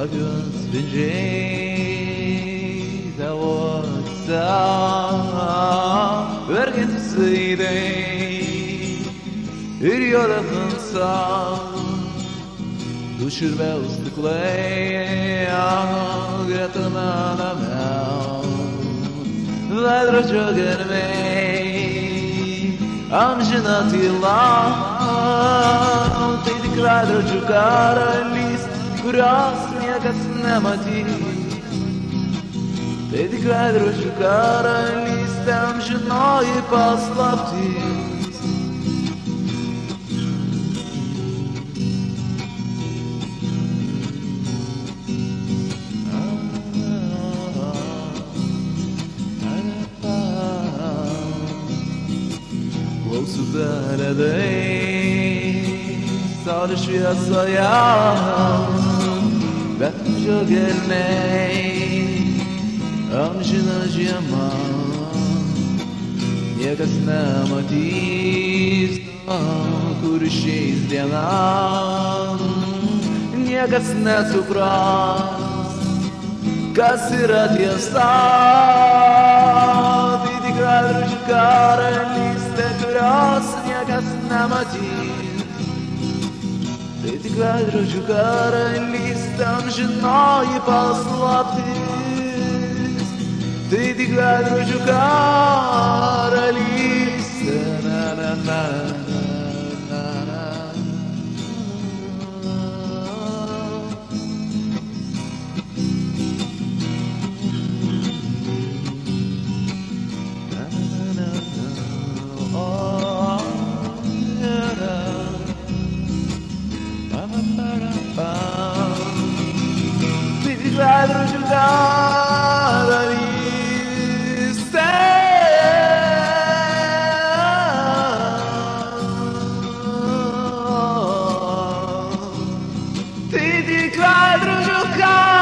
رجل جديد وسام ورقت سيدي يريد انسان düşürme ıslıklaya Gretana namel Vedra çögerme Amjina tila Tedi kradra çukara list Kurasa niekas nematys Tai tik veidrodžių karalystė Amžinoji paslaptys Klausų beledai, saulės šviesoje, gelmiai, amžina žiema, niekas nematys, kur išeis diena, niekas nesupras, kas yra tiesa. Tai tik veidrodžių karalystė, kurios niekas nematys. Тетгадро жугара листам жена и послатис. Тетгадро жугара листам на на на. Ti quero ajudar a jogar